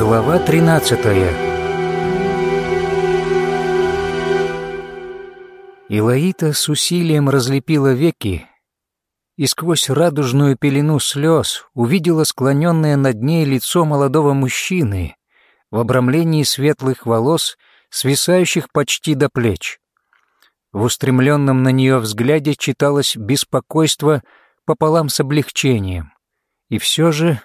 Глава 13 Илаита с усилием разлепила веки и сквозь радужную пелену слез увидела склоненное над ней лицо молодого мужчины в обрамлении светлых волос, свисающих почти до плеч. В устремленном на нее взгляде читалось беспокойство пополам с облегчением. И все же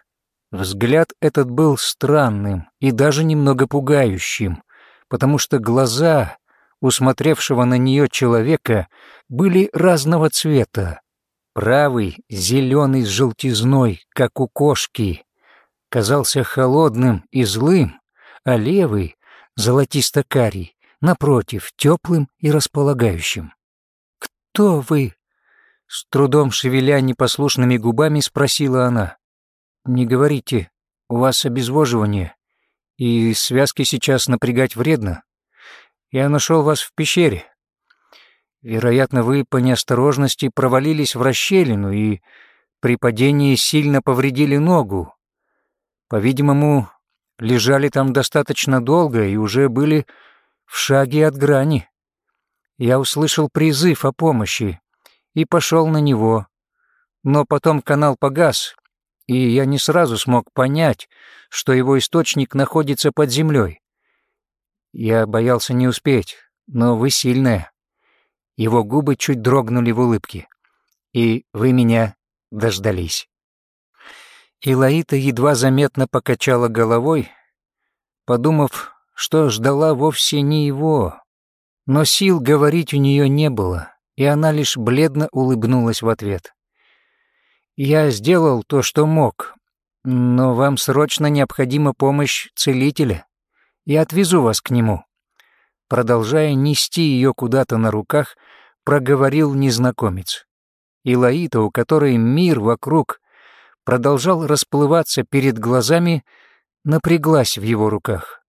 Взгляд этот был странным и даже немного пугающим, потому что глаза усмотревшего на нее человека были разного цвета. Правый, зеленый с желтизной, как у кошки, казался холодным и злым, а левый, золотисто-карий, напротив, теплым и располагающим. «Кто вы?» С трудом шевеля непослушными губами спросила она. «Не говорите, у вас обезвоживание, и связки сейчас напрягать вредно. Я нашел вас в пещере. Вероятно, вы по неосторожности провалились в расщелину и при падении сильно повредили ногу. По-видимому, лежали там достаточно долго и уже были в шаге от грани. Я услышал призыв о помощи и пошел на него. Но потом канал погас, и я не сразу смог понять, что его источник находится под землей. Я боялся не успеть, но вы сильная. Его губы чуть дрогнули в улыбке. И вы меня дождались. Илаита едва заметно покачала головой, подумав, что ждала вовсе не его. Но сил говорить у нее не было, и она лишь бледно улыбнулась в ответ. Я сделал то, что мог, но вам срочно необходима помощь целителя. Я отвезу вас к нему». Продолжая нести ее куда-то на руках, проговорил незнакомец. И Лаита, у которой мир вокруг продолжал расплываться перед глазами, напряглась в его руках.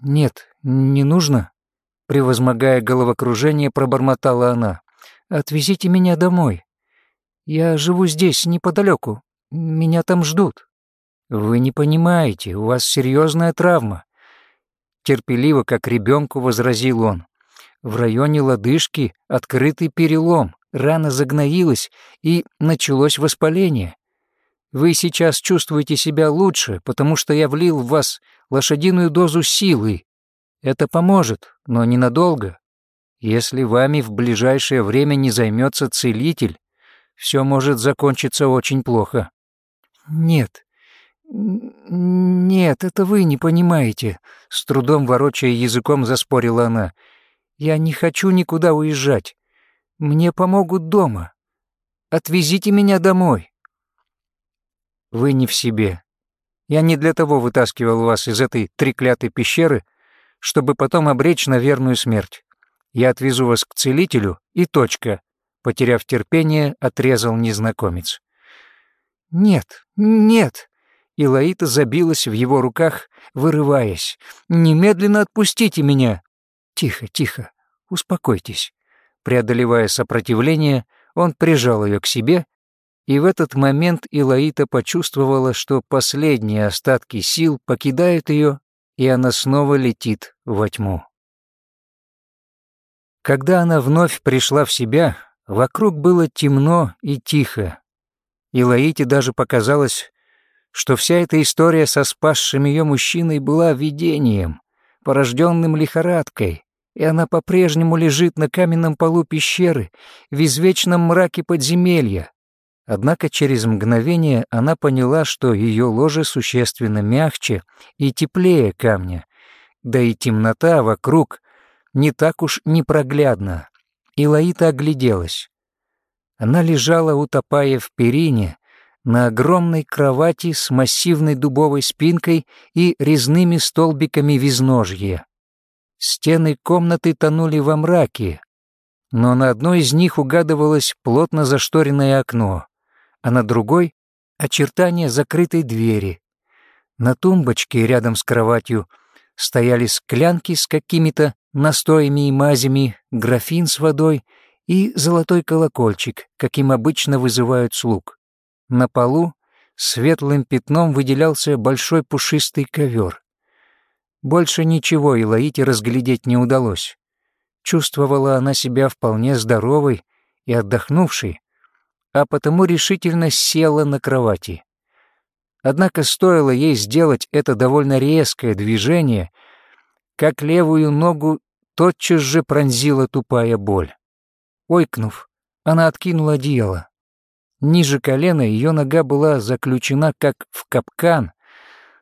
«Нет, не нужно», — превозмогая головокружение, пробормотала она. «Отвезите меня домой. Я живу здесь, неподалеку. Меня там ждут». «Вы не понимаете, у вас серьезная травма». Терпеливо, как ребенку, возразил он. В районе лодыжки открытый перелом, рана загноилась, и началось воспаление. Вы сейчас чувствуете себя лучше, потому что я влил в вас лошадиную дозу силы. Это поможет, но ненадолго. Если вами в ближайшее время не займется целитель, все может закончиться очень плохо». «Нет, нет, это вы не понимаете», — с трудом ворочая языком заспорила она. «Я не хочу никуда уезжать. Мне помогут дома. Отвезите меня домой». «Вы не в себе. Я не для того вытаскивал вас из этой треклятой пещеры, чтобы потом обречь на верную смерть. Я отвезу вас к целителю и точка. Потеряв терпение, отрезал незнакомец. «Нет, нет!» И Лаита забилась в его руках, вырываясь. «Немедленно отпустите меня!» «Тихо, тихо, успокойтесь». Преодолевая сопротивление, он прижал ее к себе, и в этот момент Илаита почувствовала, что последние остатки сил покидают ее, и она снова летит во тьму. Когда она вновь пришла в себя, Вокруг было темно и тихо. И Лаите даже показалось, что вся эта история со спасшим ее мужчиной была видением, порожденным лихорадкой, и она по-прежнему лежит на каменном полу пещеры в извечном мраке подземелья. Однако через мгновение она поняла, что ее ложе существенно мягче и теплее камня, да и темнота вокруг не так уж непроглядна. И Лаита огляделась. Она лежала, утопая в перине, на огромной кровати с массивной дубовой спинкой и резными столбиками визножья. Стены комнаты тонули во мраке, но на одной из них угадывалось плотно зашторенное окно, а на другой — очертания закрытой двери. На тумбочке рядом с кроватью стояли склянки с какими-то настоями и мазями, графин с водой и золотой колокольчик, каким обычно вызывают слуг. На полу Светлым пятном выделялся большой пушистый ковер. Больше ничего Илаите разглядеть не удалось. Чувствовала она себя вполне здоровой и отдохнувшей, а потому решительно села на кровати. Однако стоило ей сделать это довольно резкое движение, как левую ногу тотчас же пронзила тупая боль. Ойкнув, она откинула одеяло. Ниже колена ее нога была заключена как в капкан,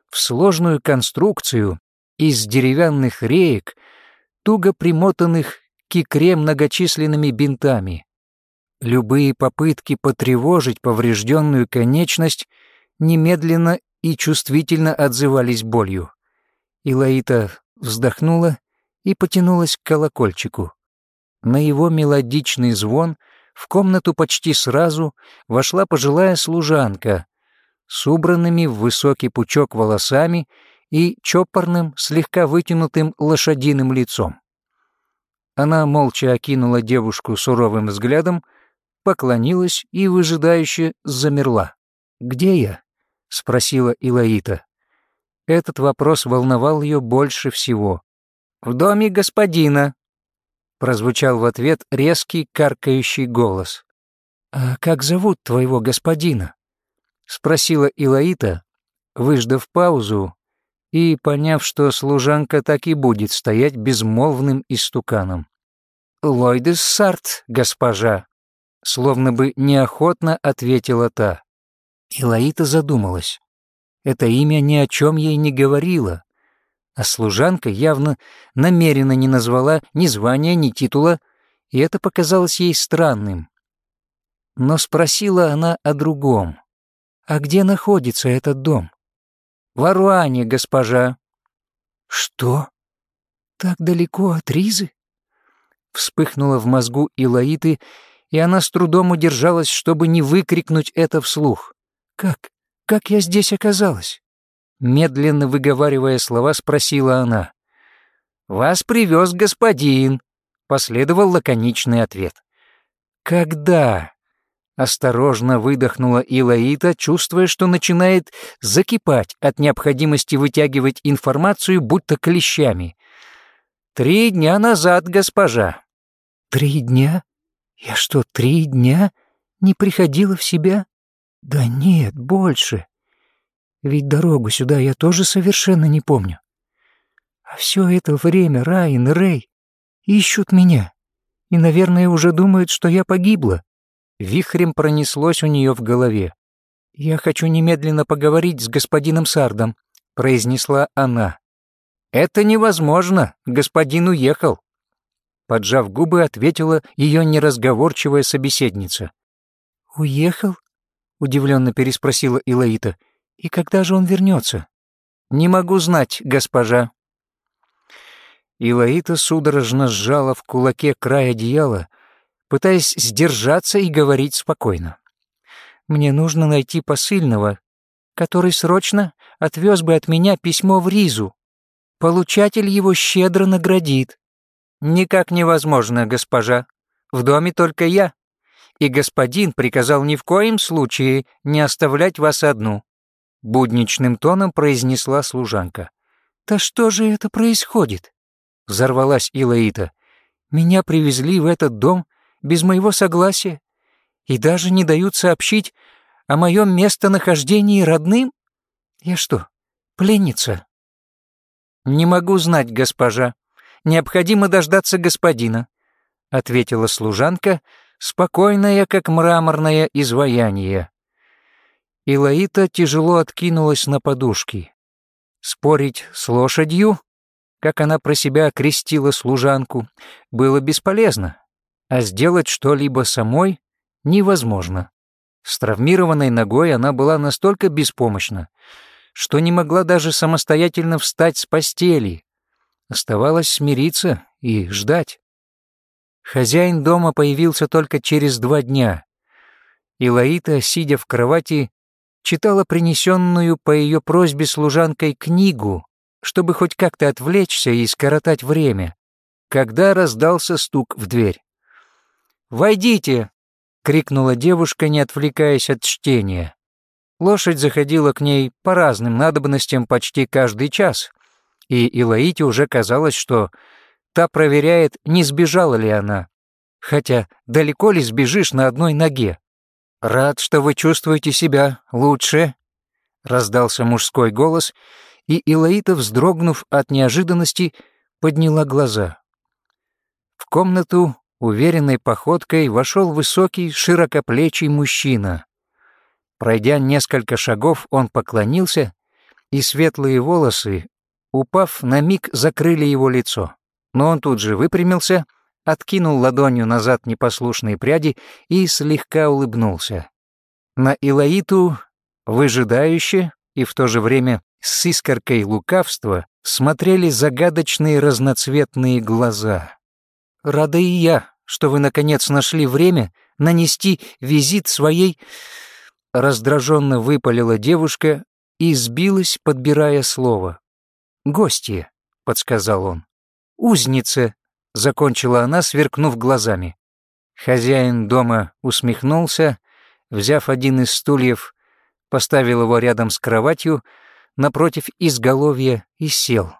в сложную конструкцию из деревянных реек, туго примотанных к икре многочисленными бинтами. Любые попытки потревожить поврежденную конечность немедленно и чувствительно отзывались болью. Илаита вздохнула и потянулась к колокольчику. На его мелодичный звон в комнату почти сразу вошла пожилая служанка с убранными в высокий пучок волосами и чопорным, слегка вытянутым лошадиным лицом. Она молча окинула девушку суровым взглядом, поклонилась и выжидающе замерла. «Где я?» — спросила Илаита. Этот вопрос волновал ее больше всего. «В доме господина», — прозвучал в ответ резкий каркающий голос. «А как зовут твоего господина?» — спросила Илаита, выждав паузу и поняв, что служанка так и будет стоять безмолвным истуканом. «Лойдес Сарт, госпожа», — словно бы неохотно ответила та. Илаита задумалась. Это имя ни о чем ей не говорило, а служанка явно намеренно не назвала ни звания, ни титула, и это показалось ей странным. Но спросила она о другом. «А где находится этот дом?» «В Аруане, госпожа». «Что? Так далеко от Ризы?» Вспыхнула в мозгу Илаиты, и она с трудом удержалась, чтобы не выкрикнуть это вслух. «Как? Как я здесь оказалась?» Медленно выговаривая слова, спросила она. «Вас привез господин», — последовал лаконичный ответ. «Когда?» — осторожно выдохнула Илаита, чувствуя, что начинает закипать от необходимости вытягивать информацию, будто клещами. «Три дня назад, госпожа». «Три дня? Я что, три дня не приходила в себя?» «Да нет, больше. Ведь дорогу сюда я тоже совершенно не помню. А все это время Райан и Рэй ищут меня. И, наверное, уже думают, что я погибла. Вихрем пронеслось у нее в голове. «Я хочу немедленно поговорить с господином Сардом», — произнесла она. «Это невозможно, господин уехал», — поджав губы, ответила ее неразговорчивая собеседница. «Уехал?» — удивленно переспросила Илаита. И когда же он вернется? Не могу знать, госпожа. Илаита судорожно сжала в кулаке край одеяла, пытаясь сдержаться и говорить спокойно. Мне нужно найти посыльного, который срочно отвез бы от меня письмо в Ризу. Получатель его щедро наградит. Никак невозможно, госпожа. В доме только я. И господин приказал ни в коем случае не оставлять вас одну. — будничным тоном произнесла служанка. «Да что же это происходит?» — взорвалась Илаита. «Меня привезли в этот дом без моего согласия и даже не дают сообщить о моем местонахождении родным? Я что, пленница?» «Не могу знать, госпожа. Необходимо дождаться господина», — ответила служанка, спокойная, как мраморное изваяние. И Лаита тяжело откинулась на подушки. Спорить с лошадью, как она про себя окрестила служанку, было бесполезно, а сделать что-либо самой невозможно. С травмированной ногой она была настолько беспомощна, что не могла даже самостоятельно встать с постели. Оставалось смириться и ждать. Хозяин дома появился только через два дня. И Лаита, сидя в кровати, читала принесенную по ее просьбе служанкой книгу, чтобы хоть как-то отвлечься и скоротать время, когда раздался стук в дверь. «Войдите!» — крикнула девушка, не отвлекаясь от чтения. Лошадь заходила к ней по разным надобностям почти каждый час, и Илаите уже казалось, что та проверяет, не сбежала ли она. Хотя далеко ли сбежишь на одной ноге? «Рад, что вы чувствуете себя лучше», — раздался мужской голос, и Илаита, вздрогнув от неожиданности, подняла глаза. В комнату уверенной походкой вошел высокий, широкоплечий мужчина. Пройдя несколько шагов, он поклонился, и светлые волосы, упав, на миг закрыли его лицо. Но он тут же выпрямился, откинул ладонью назад непослушные пряди и слегка улыбнулся. На Илаиту, выжидающе и в то же время с искоркой лукавства, смотрели загадочные разноцветные глаза. «Рада и я, что вы, наконец, нашли время нанести визит своей Раздраженно выпалила девушка и сбилась, подбирая слово. «Гостья», — подсказал он. «Узница», — закончила она, сверкнув глазами. Хозяин дома усмехнулся, взяв один из стульев, поставил его рядом с кроватью, напротив изголовья и сел.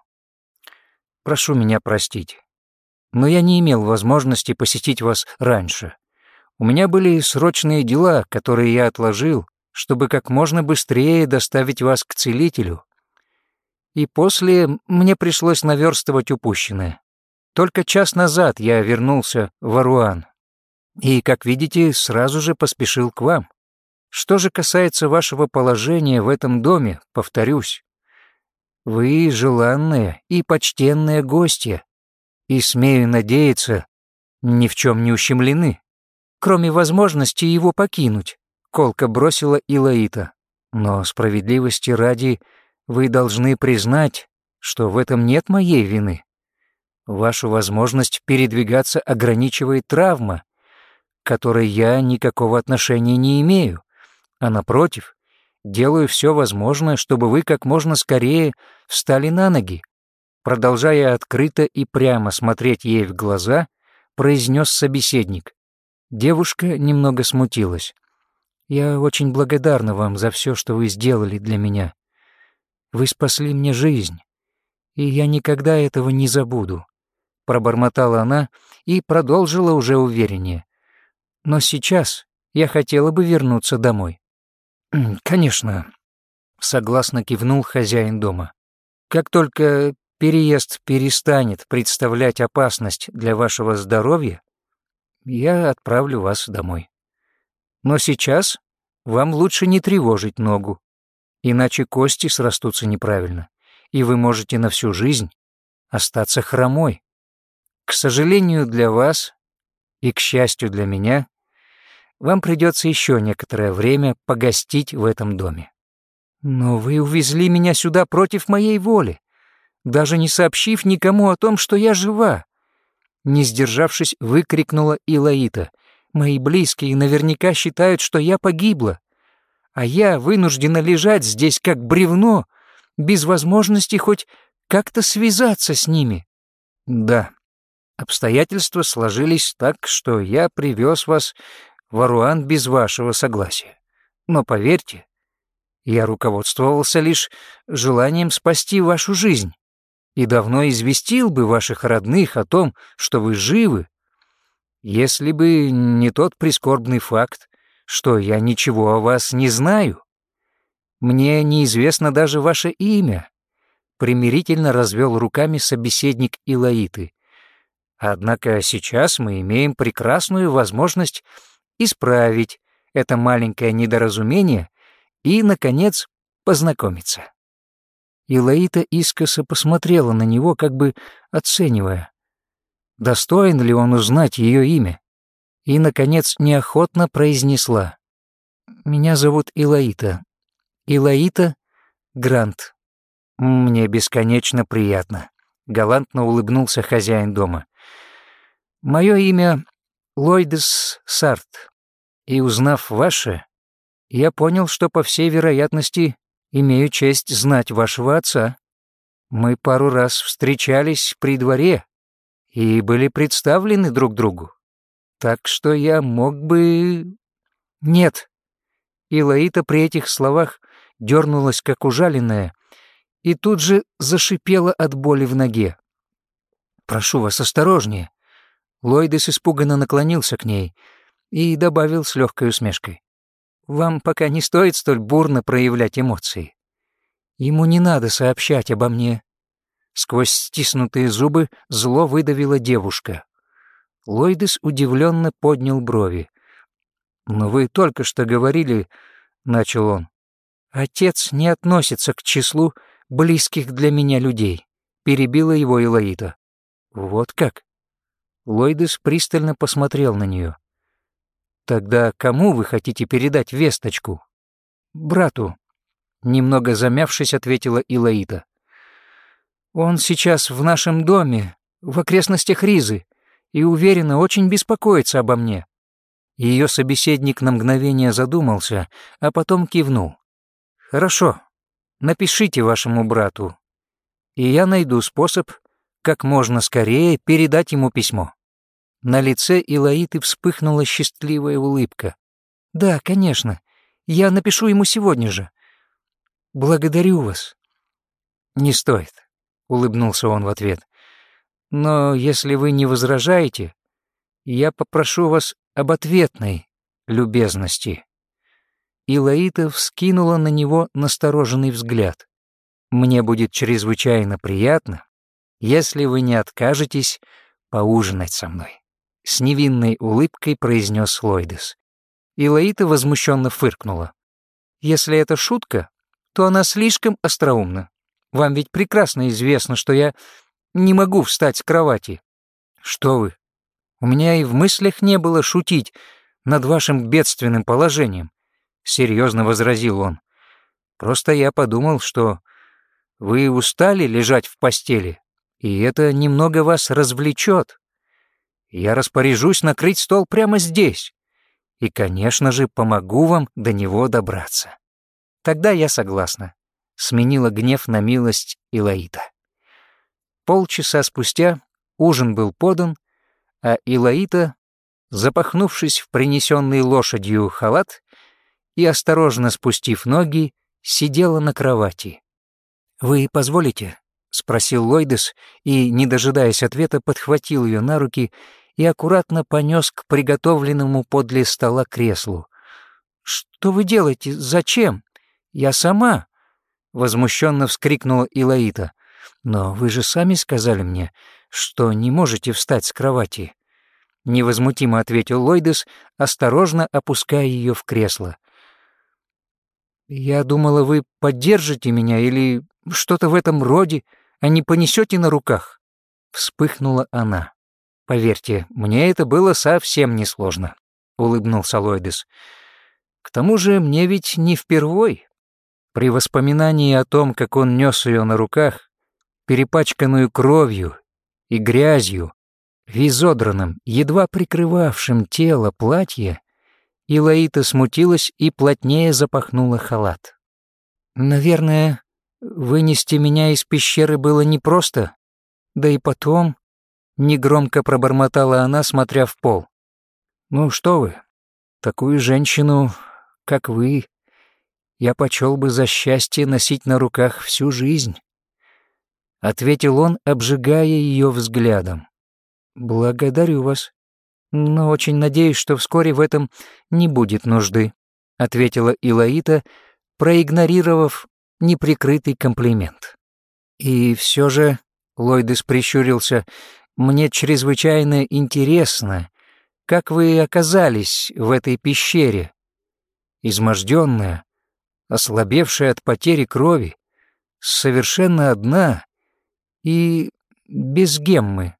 «Прошу меня простить, но я не имел возможности посетить вас раньше. У меня были срочные дела, которые я отложил, чтобы как можно быстрее доставить вас к целителю. И после мне пришлось наверстывать упущенное. Только час назад я вернулся в Аруан. И, как видите, сразу же поспешил к вам. Что же касается вашего положения в этом доме, повторюсь, вы желанная и почтенная гостья, и, смею надеяться, ни в чем не ущемлены кроме возможности его покинуть», — колко бросила Илаита. «Но справедливости ради вы должны признать, что в этом нет моей вины. Вашу возможность передвигаться ограничивает травма, к которой я никакого отношения не имею, а напротив, делаю все возможное, чтобы вы как можно скорее встали на ноги. Продолжая открыто и прямо смотреть ей в глаза, произнес собеседник. Девушка немного смутилась. «Я очень благодарна вам за все, что вы сделали для меня. Вы спасли мне жизнь, и я никогда этого не забуду», — пробормотала она и продолжила уже увереннее. «Но сейчас я хотела бы вернуться домой». «Конечно», — согласно кивнул хозяин дома. «Как только переезд перестанет представлять опасность для вашего здоровья, я отправлю вас домой. Но сейчас вам лучше не тревожить ногу, иначе кости срастутся неправильно, и вы можете на всю жизнь остаться хромой. К сожалению для вас и к счастью для меня, вам придется еще некоторое время погостить в этом доме. Но вы увезли меня сюда против моей воли, даже не сообщив никому о том, что я жива. Не сдержавшись, выкрикнула Илаита. «Мои близкие наверняка считают, что я погибла, а я вынуждена лежать здесь как бревно, без возможности хоть как-то связаться с ними». «Да, обстоятельства сложились так, что я привез вас в Аруан без вашего согласия. Но поверьте, я руководствовался лишь желанием спасти вашу жизнь и давно известил бы ваших родных о том, что вы живы, если бы не тот прискорбный факт, что я ничего о вас не знаю. Мне неизвестно даже ваше имя, примирительно развел руками собеседник Илаиты. Однако сейчас мы имеем прекрасную возможность исправить это маленькое недоразумение и, наконец, познакомиться. И Лаита искоса посмотрела на него, как бы оценивая, достоин ли он узнать ее имя, и, наконец, неохотно произнесла. «Меня зовут Илаита. Илаита Грант. Мне бесконечно приятно», — галантно улыбнулся хозяин дома. «Мое имя Лойдес Сарт, и, узнав ваше, я понял, что, по всей вероятности, имею честь знать вашего отца. Мы пару раз встречались при дворе и были представлены друг другу. Так что я мог бы... Нет. Илаита при этих словах дернулась, как ужаленная, и тут же зашипела от боли в ноге. «Прошу вас, осторожнее!» Лойдес испуганно наклонился к ней и добавил с легкой усмешкой. «Вам пока не стоит столь бурно проявлять эмоции. Ему не надо сообщать обо мне». Сквозь стиснутые зубы зло выдавила девушка. Лойдес удивленно поднял брови. «Но вы только что говорили...» — начал он. «Отец не относится к числу близких для меня людей», — перебила его Илаита. «Вот как?» Лойдес пристально посмотрел на нее. «Тогда кому вы хотите передать весточку?» «Брату», — немного замявшись, ответила Илаита. «Он сейчас в нашем доме, в окрестностях Ризы, и, уверенно, очень беспокоится обо мне». Ее собеседник на мгновение задумался, а потом кивнул. «Хорошо, напишите вашему брату, и я найду способ как можно скорее передать ему письмо». На лице Илаиты вспыхнула счастливая улыбка. «Да, конечно, я напишу ему сегодня же. Благодарю вас». «Не стоит», — улыбнулся он в ответ. «Но если вы не возражаете, я попрошу вас об ответной любезности». Илаита вскинула на него настороженный взгляд. «Мне будет чрезвычайно приятно, если вы не откажетесь поужинать со мной», — с невинной улыбкой произнес Лойдес. И возмущенно фыркнула. «Если это шутка, то она слишком остроумна. Вам ведь прекрасно известно, что я не могу встать с кровати». «Что вы? У меня и в мыслях не было шутить над вашим бедственным положением», — серьезно возразил он. «Просто я подумал, что вы устали лежать в постели, и это немного вас развлечет. Я распоряжусь накрыть стол прямо здесь, и, конечно же, помогу вам до него добраться. Тогда я согласна», — сменила гнев на милость Илаита. Полчаса спустя ужин был подан, а Илаита, запахнувшись в принесенный лошадью халат и осторожно спустив ноги, сидела на кровати. «Вы позволите?» — спросил Лойдес и, не дожидаясь ответа, подхватил ее на руки и аккуратно понес к приготовленному подле стола креслу. «Что вы делаете? Зачем? Я сама!» — возмущенно вскрикнула Илаита. «Но вы же сами сказали мне, что не можете встать с кровати», — невозмутимо ответил Лойдес, осторожно опуская ее в кресло. «Я думала, вы поддержите меня или что-то в этом роде», а не понесете на руках?» Вспыхнула она. «Поверьте, мне это было совсем несложно», — улыбнулся Лойдес. «К тому же мне ведь не впервой». При воспоминании о том, как он нес ее на руках, перепачканную кровью и грязью, в изодранном, едва прикрывавшем тело платье, Илаита смутилась и плотнее запахнула халат. «Наверное, Вынести меня из пещеры было непросто, да и потом... Негромко пробормотала она, смотря в пол. «Ну что вы, такую женщину, как вы, я почел бы за счастье носить на руках всю жизнь», — ответил он, обжигая ее взглядом. «Благодарю вас, но очень надеюсь, что вскоре в этом не будет нужды», — ответила Илаита, проигнорировав неприкрытый комплимент. И все же, Ллойдес прищурился, мне чрезвычайно интересно, как вы оказались в этой пещере, изможденная, ослабевшая от потери крови, совершенно одна и без геммы.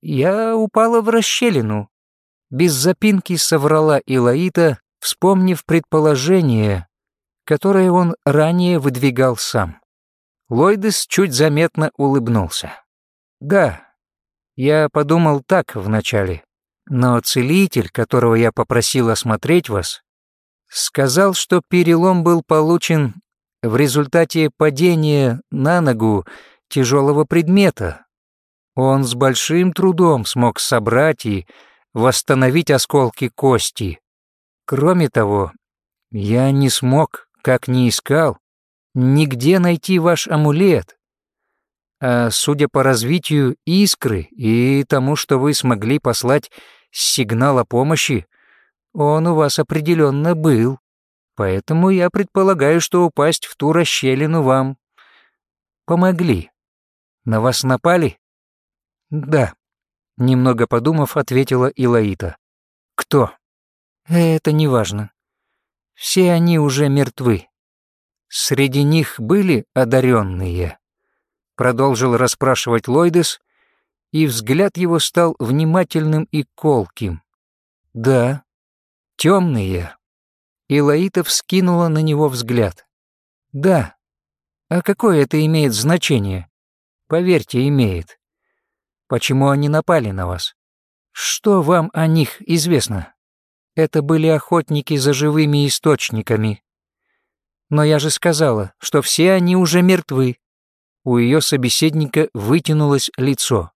Я упала в расщелину. Без запинки соврала Илаита, вспомнив предположение, которое он ранее выдвигал сам. Лойдес чуть заметно улыбнулся. «Да, я подумал так вначале, но целитель, которого я попросил осмотреть вас, сказал, что перелом был получен в результате падения на ногу тяжелого предмета. Он с большим трудом смог собрать и восстановить осколки кости. Кроме того, Я не смог, как ни искал, нигде найти ваш амулет. А судя по развитию искры и тому, что вы смогли послать сигнал о помощи, он у вас определенно был. Поэтому я предполагаю, что упасть в ту расщелину вам помогли. На вас напали? Да. Немного подумав, ответила Илаита. Кто? Это не важно. Все они уже мертвы. Среди них были одаренные. Продолжил расспрашивать Лойдес, и взгляд его стал внимательным и колким. Да, темные. Илаита вскинула на него взгляд. Да. А какое это имеет значение? Поверьте, имеет. Почему они напали на вас? Что вам о них известно? Это были охотники за живыми источниками. Но я же сказала, что все они уже мертвы. У ее собеседника вытянулось лицо.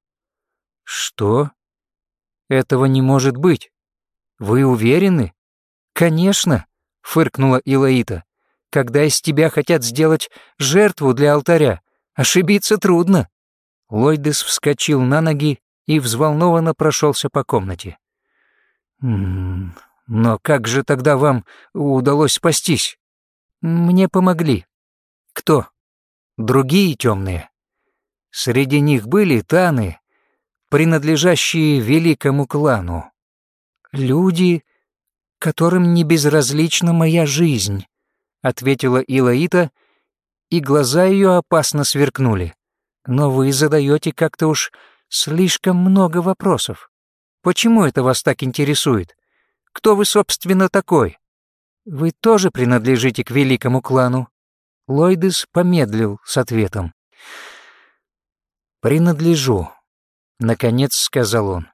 Что? Этого не может быть. Вы уверены? Конечно, фыркнула Илаита. Когда из тебя хотят сделать жертву для алтаря, ошибиться трудно. Лойдес вскочил на ноги и взволнованно прошелся по комнате. «Но как же тогда вам удалось спастись?» «Мне помогли». «Кто?» «Другие темные. Среди них были таны, принадлежащие великому клану. Люди, которым не безразлична моя жизнь», — ответила Илаита, и глаза ее опасно сверкнули. Но вы задаете как-то уж слишком много вопросов. Почему это вас так интересует? Кто вы, собственно, такой? Вы тоже принадлежите к великому клану?» Лойдес помедлил с ответом. «Принадлежу», — наконец сказал он.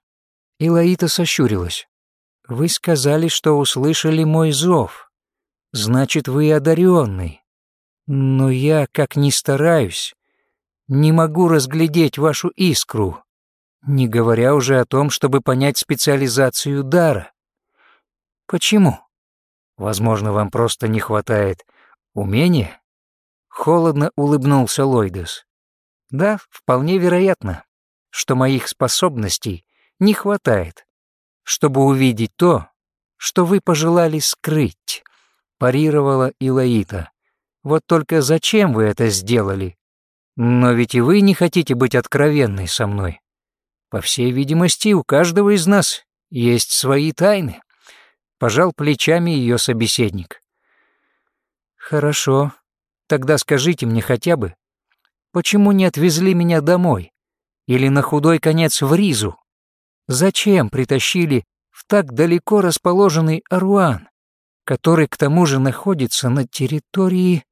И Лаита сощурилась. «Вы сказали, что услышали мой зов. Значит, вы одаренный. Но я, как ни стараюсь, не могу разглядеть вашу искру, не говоря уже о том, чтобы понять специализацию дара. Почему? Возможно, вам просто не хватает умения? Холодно улыбнулся Лойдес. Да, вполне вероятно, что моих способностей не хватает, чтобы увидеть то, что вы пожелали скрыть, парировала Илаита. Вот только зачем вы это сделали? Но ведь и вы не хотите быть откровенной со мной. По всей видимости, у каждого из нас есть свои тайны. Пожал плечами ее собеседник. Хорошо, тогда скажите мне хотя бы, почему не отвезли меня домой? Или на худой конец в Ризу? Зачем притащили в так далеко расположенный Аруан, который к тому же находится на территории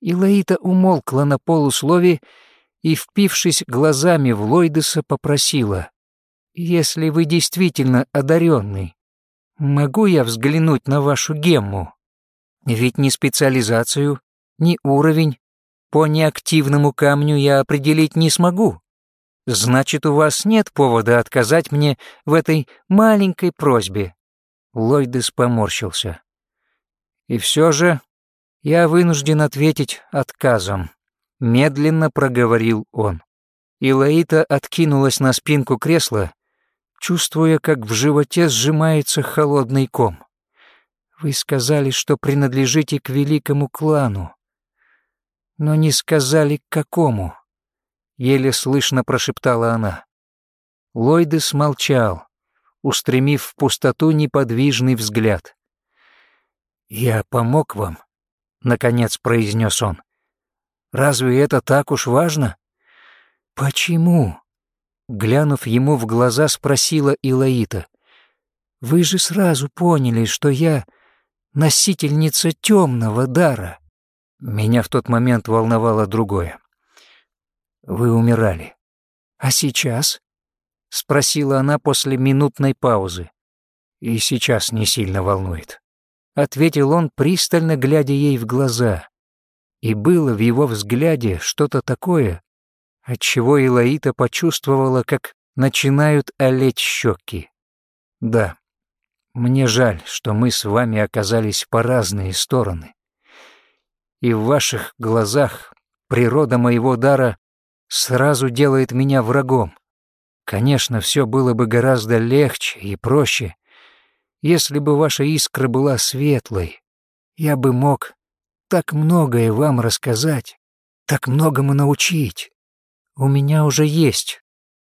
Илаита умолкла на полуслове и, впившись глазами в Лойдеса, попросила. «Если вы действительно одаренный, могу я взглянуть на вашу гемму? Ведь ни специализацию, ни уровень по неактивному камню я определить не смогу. Значит, у вас нет повода отказать мне в этой маленькой просьбе». Лойдес поморщился. «И все же «Я вынужден ответить отказом», — медленно проговорил он. Илаита откинулась на спинку кресла, чувствуя, как в животе сжимается холодный ком. «Вы сказали, что принадлежите к великому клану, но не сказали, к какому», — еле слышно прошептала она. Лойдес молчал, устремив в пустоту неподвижный взгляд. «Я помог вам», наконец произнес он. Разве это так уж важно? Почему? Глянув ему в глаза, спросила Илаита. Вы же сразу поняли, что я носительница темного дара. Меня в тот момент волновало другое. Вы умирали. А сейчас? Спросила она после минутной паузы. И сейчас не сильно волнует. — ответил он, пристально глядя ей в глаза. И было в его взгляде что-то такое, отчего Илаита почувствовала, как начинают олеть щеки. Да, Мне жаль, что мы с вами оказались по разные стороны. И в ваших глазах природа моего дара сразу делает меня врагом. Конечно, все было бы гораздо легче и проще, если бы ваша искра была светлой. Я бы мог так многое вам рассказать, так многому научить. У меня уже есть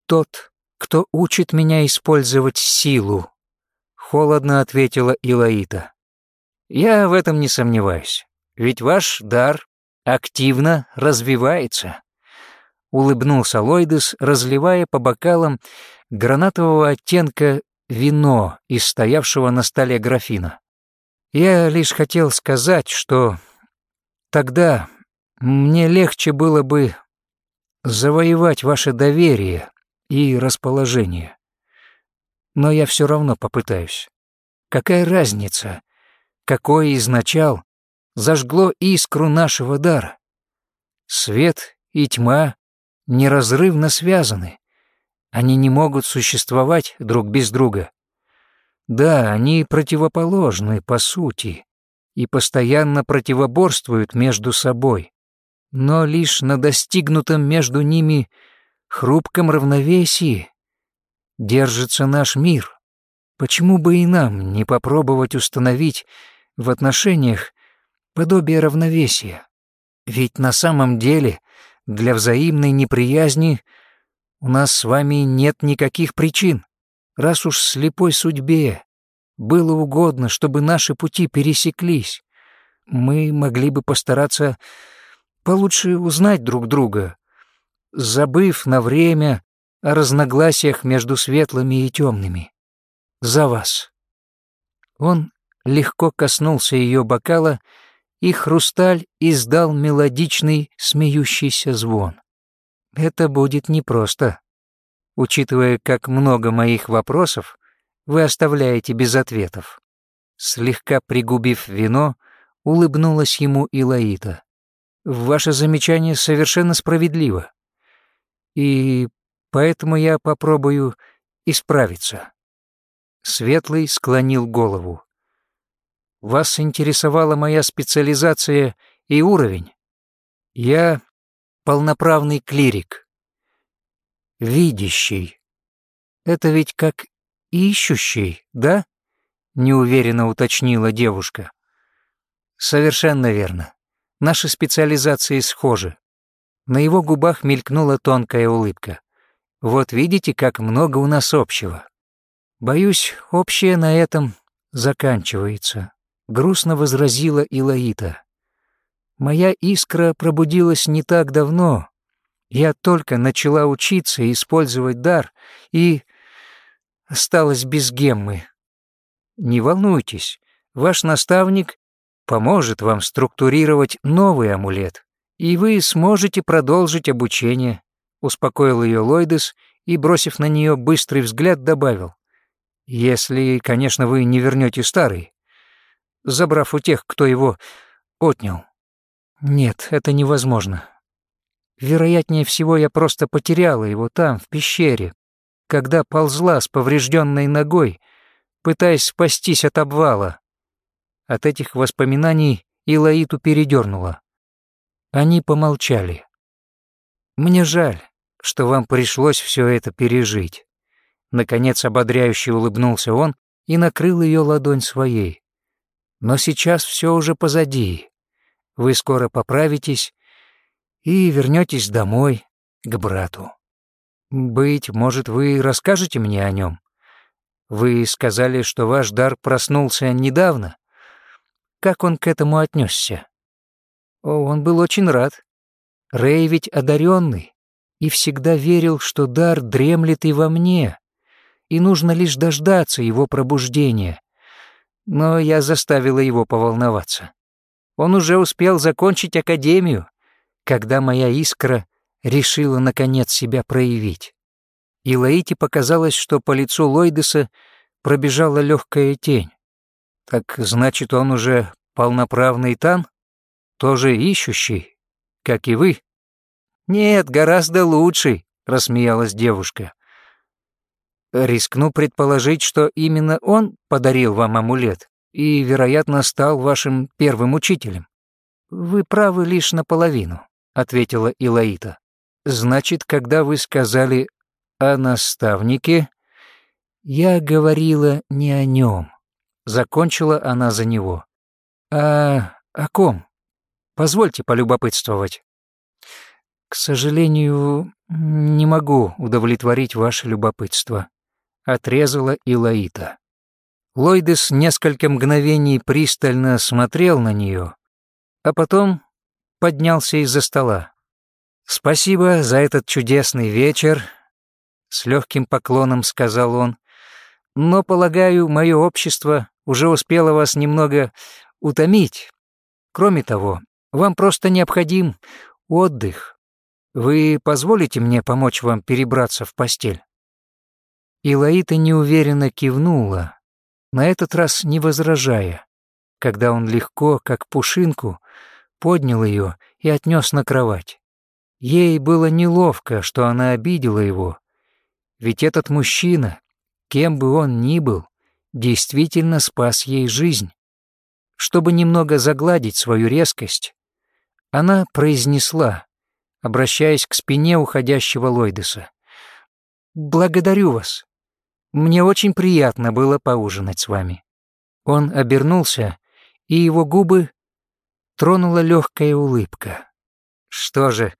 тот, кто учит меня использовать силу, холодно ответила Илаита. Я в этом не сомневаюсь, ведь ваш дар активно развивается. Улыбнулся Лойдес, разливая по бокалам гранатового оттенка вино из стоявшего на столе графина. Я лишь хотел сказать, что тогда мне легче было бы завоевать ваше доверие и расположение. Но я все равно попытаюсь. Какая разница, какое изначал зажгло искру нашего дара? Свет и тьма неразрывно связаны. Они не могут существовать друг без друга. Да, они противоположны по сути и постоянно противоборствуют между собой, но лишь на достигнутом между ними хрупком равновесии держится наш мир. Почему бы и нам не попробовать установить в отношениях подобие равновесия? Ведь на самом деле для взаимной неприязни у нас с вами нет никаких причин. Раз уж слепой судьбе было угодно, чтобы наши пути пересеклись, мы могли бы постараться получше узнать друг друга, забыв на время о разногласиях между светлыми и темными. За вас. Он легко коснулся ее бокала, и хрусталь издал мелодичный смеющийся звон. Это будет непросто, учитывая, как много моих вопросов вы оставляете без ответов. Слегка пригубив вино, улыбнулась ему Илаита. Ваше замечание совершенно справедливо. И поэтому я попробую исправиться. Светлый склонил голову. Вас интересовала моя специализация и уровень. Я полноправный клирик. Видящий. Это ведь как ищущий, да? Неуверенно уточнила девушка. Совершенно верно. Наши специализации схожи. На его губах мелькнула тонкая улыбка. Вот видите, как много у нас общего. Боюсь, общее на этом заканчивается. Грустно возразила Илаита. Моя искра пробудилась не так давно. Я только начала учиться использовать дар и осталась без геммы. Не волнуйтесь, ваш наставник поможет вам структурировать новый амулет, и вы сможете продолжить обучение», — успокоил ее Лойдес и, бросив на нее быстрый взгляд, добавил. «Если, конечно, вы не вернете старый, забрав у тех, кто его отнял». «Нет, это невозможно. Вероятнее всего, я просто потеряла его там, в пещере, когда ползла с поврежденной ногой, пытаясь спастись от обвала. От этих воспоминаний Илаиту передернула. Они помолчали. «Мне жаль, что вам пришлось все это пережить». Наконец ободряюще улыбнулся он и накрыл ее ладонь своей. «Но сейчас все уже позади. Вы скоро поправитесь и вернетесь домой, к брату. Быть может, вы расскажете мне о нем? Вы сказали, что ваш дар проснулся недавно. Как он к этому отнесся? Он был очень рад. Рэй ведь одаренный и всегда верил, что дар дремлет и во мне, и нужно лишь дождаться его пробуждения. Но я заставила его поволноваться. Он уже успел закончить академию, когда моя искра решила наконец себя проявить. И Лаите показалось, что по лицу Лойдеса пробежала легкая тень. Так значит, он уже полноправный тан? Тоже ищущий, как и вы? Нет, гораздо лучший, рассмеялась девушка. Рискну предположить, что именно он подарил вам амулет и, вероятно, стал вашим первым учителем. Вы правы лишь наполовину, ответила Илаита. Значит, когда вы сказали о наставнике, я говорила не о нем. Закончила она за него. А о ком? Позвольте полюбопытствовать. К сожалению, не могу удовлетворить ваше любопытство, отрезала Илаита. Лойдес несколько мгновений пристально смотрел на нее, а потом поднялся из-за стола. «Спасибо за этот чудесный вечер», — с легким поклоном сказал он, «но, полагаю, мое общество уже успело вас немного утомить. Кроме того, вам просто необходим отдых. Вы позволите мне помочь вам перебраться в постель?» Илаита неуверенно кивнула, на этот раз не возражая, когда он легко, как пушинку, поднял ее и отнес на кровать. Ей было неловко, что она обидела его, ведь этот мужчина, кем бы он ни был, действительно спас ей жизнь. Чтобы немного загладить свою резкость, она произнесла, обращаясь к спине уходящего Лойдеса. «Благодарю вас. Мне очень приятно было поужинать с вами». Он обернулся, и его губы тронула легкая улыбка. «Что же,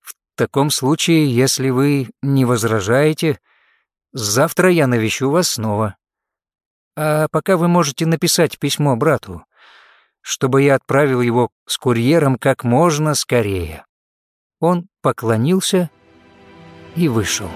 в таком случае, если вы не возражаете, завтра я навещу вас снова. А пока вы можете написать письмо брату, чтобы я отправил его с курьером как можно скорее». Он поклонился и вышел.